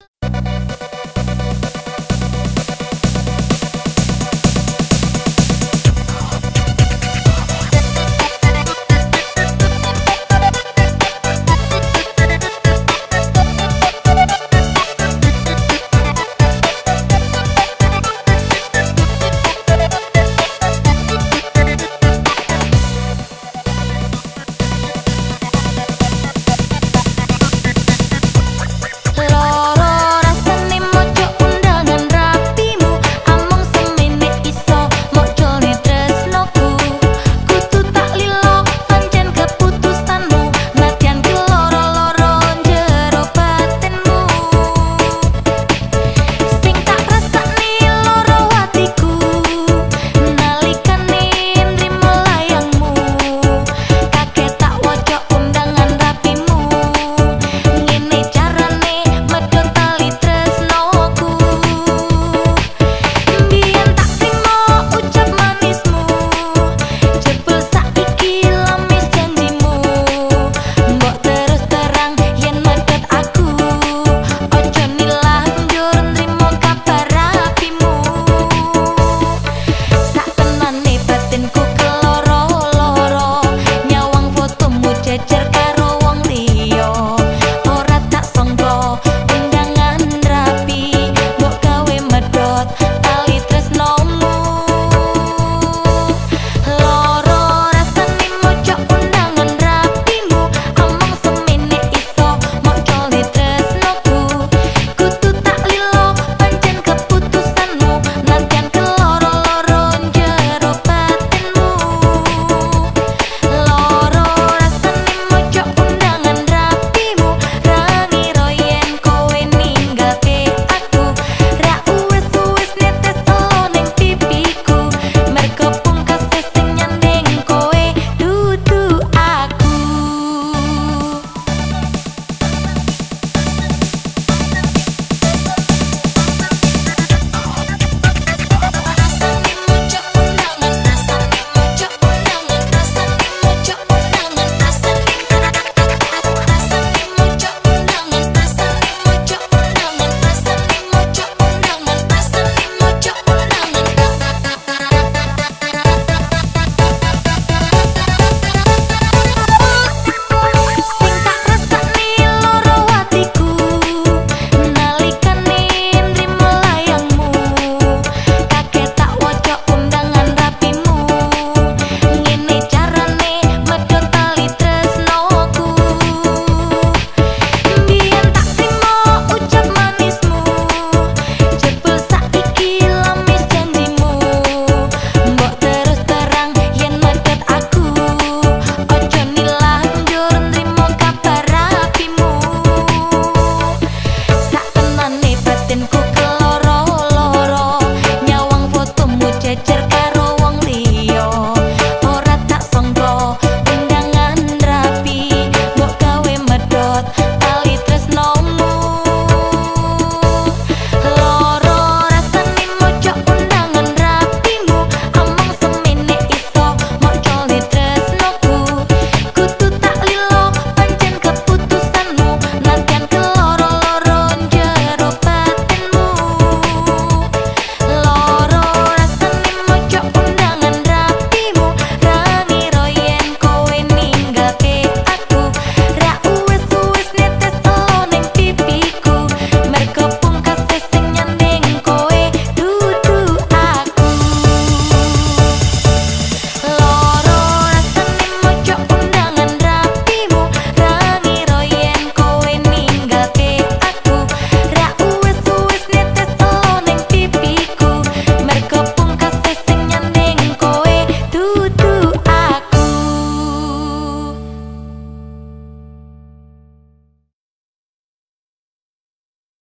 you